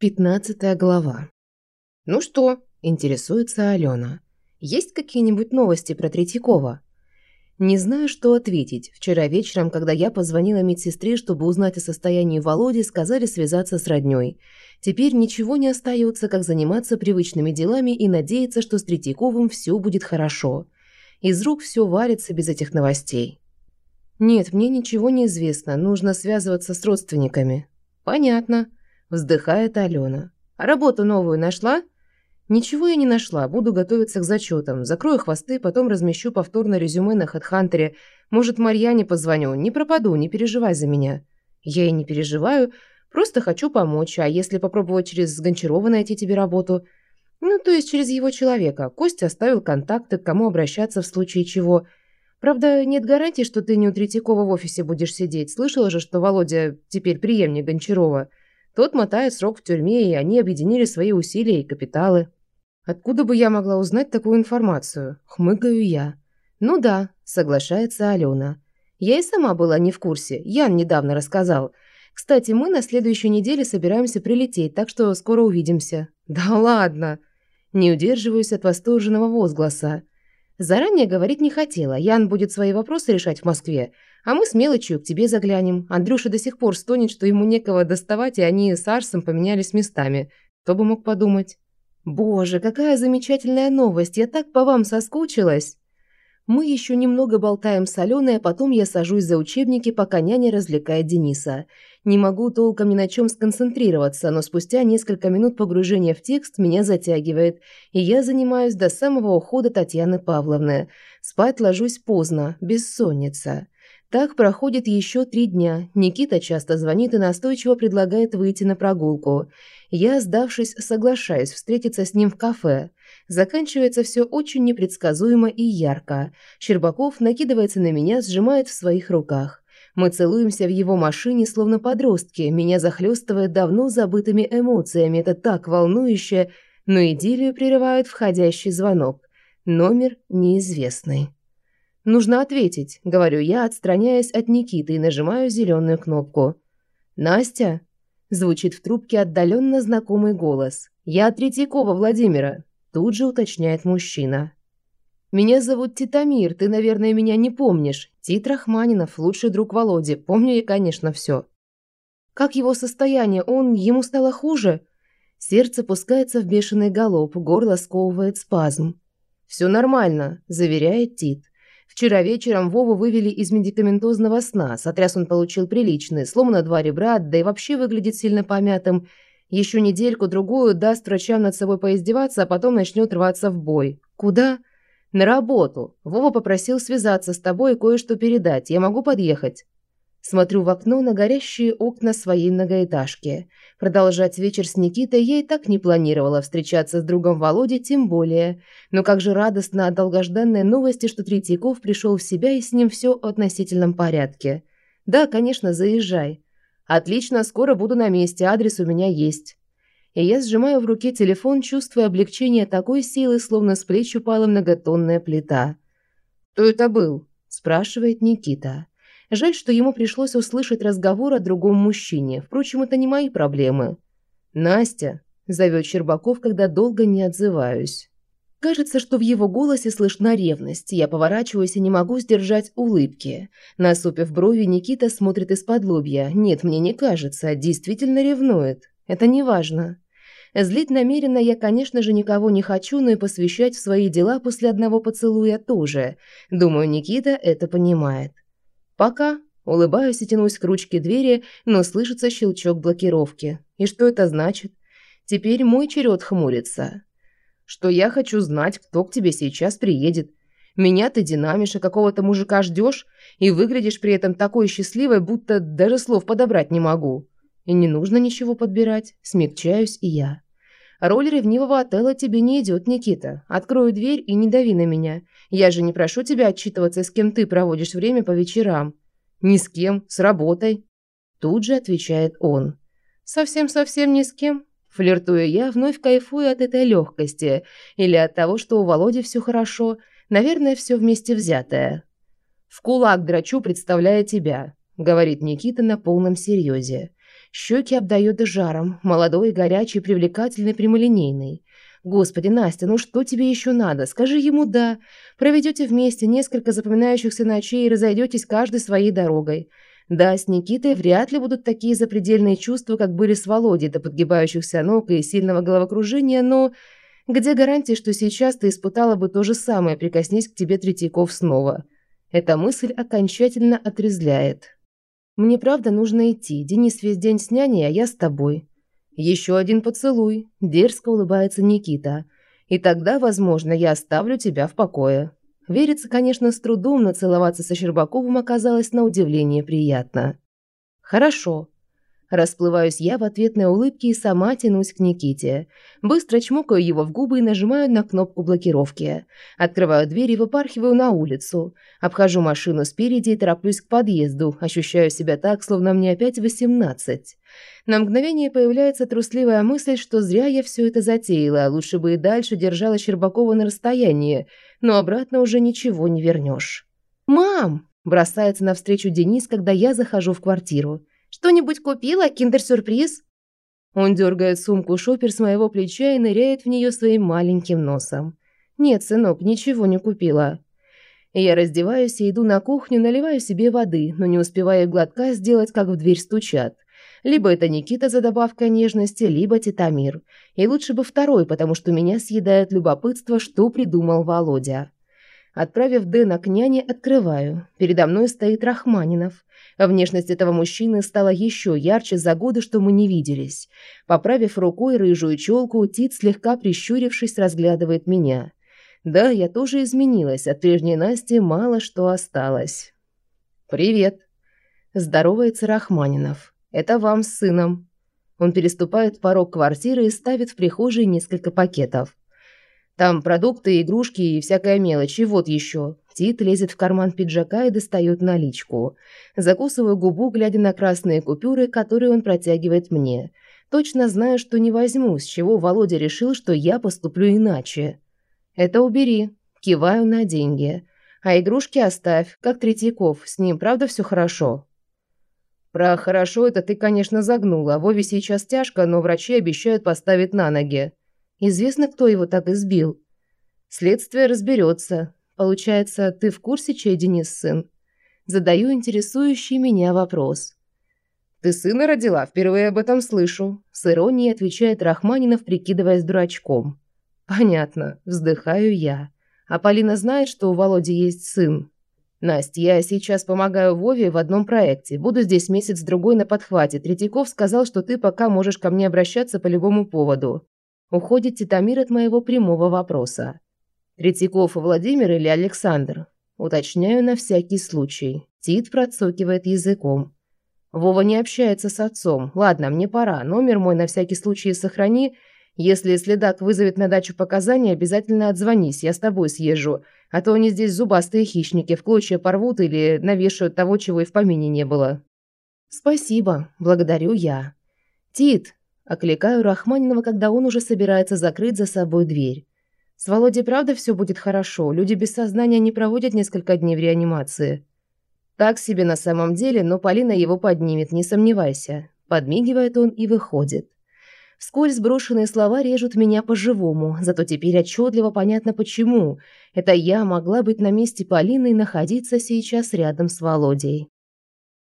Пятнадцатая глава. «Ну что?» – интересуется Алена. «Есть какие-нибудь новости про Третьякова?» Не знаю, что ответить. Вчера вечером, когда я позвонила медсестре, чтобы узнать о состоянии Володи, сказали связаться с роднёй. Теперь ничего не остается, как заниматься привычными делами и надеяться, что с Третьяковым все будет хорошо. Из рук все варится без этих новостей. «Нет, мне ничего не известно. Нужно связываться с родственниками». «Понятно». Вздыхает Алена. «А работу новую нашла?» «Ничего я не нашла. Буду готовиться к зачетам. Закрою хвосты, потом размещу повторно резюме на HeadHunter. Может, Марьяне позвоню. Не пропаду, не переживай за меня». «Я и не переживаю. Просто хочу помочь. А если попробовать через Гончарова найти тебе работу?» «Ну, то есть через его человека. Костя оставил контакты, к кому обращаться в случае чего». Правда, нет гарантии, что ты не у Третьякова в офисе будешь сидеть. Слышала же, что Володя теперь преемник Гончарова. Тот мотает срок в тюрьме, и они объединили свои усилия и капиталы. Откуда бы я могла узнать такую информацию? Хмыкаю я. Ну да, соглашается Алена. Я и сама была не в курсе. Ян недавно рассказал. Кстати, мы на следующей неделе собираемся прилететь, так что скоро увидимся. Да ладно. Не удерживаюсь от восторженного возгласа. Заранее говорить не хотела. Ян будет свои вопросы решать в Москве, а мы с мелочью к тебе заглянем. Андрюша до сих пор стонет, что ему некого доставать, и они с Арсом поменялись местами. Кто бы мог подумать? Боже, какая замечательная новость! Я так по вам соскучилась. Мы еще немного болтаем с Аленой, а потом я сажусь за учебники, пока няня развлекает Дениса. Не могу толком ни на чем сконцентрироваться, но спустя несколько минут погружения в текст меня затягивает, и я занимаюсь до самого ухода Татьяны Павловны. Спать ложусь поздно, бессонница. Так проходит еще три дня. Никита часто звонит и настойчиво предлагает выйти на прогулку. Я, сдавшись, соглашаюсь встретиться с ним в кафе. Заканчивается все очень непредсказуемо и ярко. Щербаков накидывается на меня, сжимает в своих руках. Мы целуемся в его машине, словно подростки. Меня захлестывает давно забытыми эмоциями. Это так волнующе, но идиллию прерывает входящий звонок. Номер неизвестный. «Нужно ответить», – говорю я, отстраняясь от Никиты и нажимаю зеленую кнопку. «Настя?» – звучит в трубке отдаленно знакомый голос. «Я Третьякова Владимира», – тут же уточняет мужчина. «Меня зовут Титамир, ты, наверное, меня не помнишь. Тит Рахманинов, лучший друг Володи, помню я, конечно, все». «Как его состояние? Он... ему стало хуже?» Сердце пускается в бешеный галоп, горло сковывает спазм. «Все нормально», – заверяет Тит. Вчера вечером Вову вывели из медикаментозного сна. Сотряс он получил приличный, сломано два ребра, да и вообще выглядит сильно помятым. Еще недельку-другую даст врачам над собой поиздеваться, а потом начнет рваться в бой. Куда? На работу. Вова попросил связаться с тобой и кое-что передать. Я могу подъехать? Смотрю в окно на горящие окна своей многоэтажки. Продолжать вечер с Никитой я и так не планировала, встречаться с другом Володей тем более. Но как же радостно от долгожданной новости, что Третьяков пришел в себя и с ним все в относительном порядке. Да, конечно, заезжай. Отлично, скоро буду на месте, адрес у меня есть. И я сжимаю в руке телефон, чувствуя облегчение такой силы, словно с плеч упала многотонная плита. «Кто это был?» – спрашивает Никита. Жаль, что ему пришлось услышать разговор о другом мужчине. Впрочем, это не мои проблемы. «Настя», – зовет Щербаков, когда долго не отзываюсь. Кажется, что в его голосе слышна ревность. Я поворачиваюсь и не могу сдержать улыбки. Насупив брови, Никита смотрит из-под лобья. Нет, мне не кажется, действительно ревнует. Это не важно. Злить намеренно я, конечно же, никого не хочу, но и посвящать в свои дела после одного поцелуя тоже. Думаю, Никита это понимает. «Пока». Улыбаюсь и тянусь к ручке двери, но слышится щелчок блокировки. И что это значит? Теперь мой черед хмурится. Что я хочу знать, кто к тебе сейчас приедет. Меня ты динамишь, а какого-то мужика ждешь, и выглядишь при этом такой счастливой, будто даже слов подобрать не могу. И не нужно ничего подбирать, смягчаюсь и я. Роль ревнивого отела тебе не идет, Никита. Открою дверь и не дави на меня. Я же не прошу тебя отчитываться, с кем ты проводишь время по вечерам. Ни с кем, с работой. Тут же отвечает он. Совсем-совсем ни с кем. Флиртую я, вновь кайфую от этой легкости. Или от того, что у Володи все хорошо. Наверное, все вместе взятое. В кулак драчу, представляя тебя, говорит Никита на полном серьезе. Щеки обдает жаром, молодой, горячий, привлекательный, прямолинейный. Господи, Настя, ну что тебе еще надо? Скажи ему «да». Проведете вместе несколько запоминающихся ночей и разойдетесь каждой своей дорогой. Да, с Никитой вряд ли будут такие запредельные чувства, как были с Володей до подгибающихся ног и сильного головокружения, но где гарантия, что сейчас ты испытала бы то же самое, прикоснись к тебе Третьяков снова? Эта мысль окончательно отрезляет. Мне правда нужно идти. Денис весь день с няней, а я с тобой. Еще один поцелуй. Дерзко улыбается Никита. И тогда, возможно, я оставлю тебя в покое. Верится, конечно, с трудом, но целоваться со Щербаковым оказалось на удивление приятно. Хорошо. Расплываюсь я в ответной улыбке и сама тянусь к Никите. Быстро чмокаю его в губы и нажимаю на кнопку блокировки. Открываю дверь и выпархиваю на улицу. Обхожу машину спереди и тороплюсь к подъезду. Ощущаю себя так, словно мне опять восемнадцать. На мгновение появляется трусливая мысль, что зря я все это затеяла, лучше бы и дальше держала Щербакова на расстоянии, но обратно уже ничего не вернешь. «Мам!» – бросается навстречу Денис, когда я захожу в квартиру. Что-нибудь купила? Киндер-сюрприз?» Он дергает сумку шопер с моего плеча и ныряет в нее своим маленьким носом. «Нет, сынок, ничего не купила». Я раздеваюсь и иду на кухню, наливаю себе воды, но не успеваю глотка сделать, как в дверь стучат. Либо это Никита за добавкой нежности, либо Титамир. И лучше бы второй, потому что меня съедает любопытство, что придумал Володя. Отправив Дэна к няне, открываю. Передо мной стоит Рахманинов. Внешность этого мужчины стала еще ярче за годы, что мы не виделись. Поправив рукой рыжую челку, Тит, слегка прищурившись, разглядывает меня. Да, я тоже изменилась, от прежней Насти мало что осталось. «Привет», – здоровается Рахманинов. «Это вам с сыном». Он переступает порог квартиры и ставит в прихожей несколько пакетов. Там продукты, игрушки и всякая мелочь, и вот еще. Тит лезет в карман пиджака и достает наличку. Закусываю губу, глядя на красные купюры, которые он протягивает мне. Точно знаю, что не возьму, с чего Володя решил, что я поступлю иначе. «Это убери». Киваю на деньги. «А игрушки оставь, как Третьяков. С ним, правда, все хорошо?» «Про хорошо это ты, конечно, загнула. Вове сейчас тяжко, но врачи обещают поставить на ноги. Известно, кто его так избил. Следствие разберется. Получается, ты в курсе, чей Денис сын? Задаю интересующий меня вопрос. «Ты сына родила? Впервые об этом слышу», – с иронией отвечает Рахманинов, прикидываясь дурачком. «Понятно», – вздыхаю я. «А Полина знает, что у Володи есть сын?» «Настя, я сейчас помогаю Вове в одном проекте. Буду здесь месяц-другой на подхвате. Третьяков сказал, что ты пока можешь ко мне обращаться по любому поводу. Уходит Титамир от моего прямого вопроса. Третьяков Владимир или Александр? Уточняю на всякий случай. Тит процокивает языком. Вова не общается с отцом. Ладно, мне пора. Номер мой на всякий случай сохрани. Если следак вызовет на дачу показания, обязательно отзвонись, я с тобой съезжу. А то они здесь зубастые хищники, в клочья порвут или навешают того, чего и в помине не было. Спасибо, благодарю я. Тит, Окликаю Рахманинова, когда он уже собирается закрыть за собой дверь. С Володей правда все будет хорошо? Люди без сознания не проводят несколько дней в реанимации. Так себе на самом деле, но Полина его поднимет, не сомневайся. Подмигивает он и выходит. Вскользь сброшенные слова режут меня по-живому, зато теперь отчетливо понятно почему. Это я могла быть на месте Полины и находиться сейчас рядом с Володей.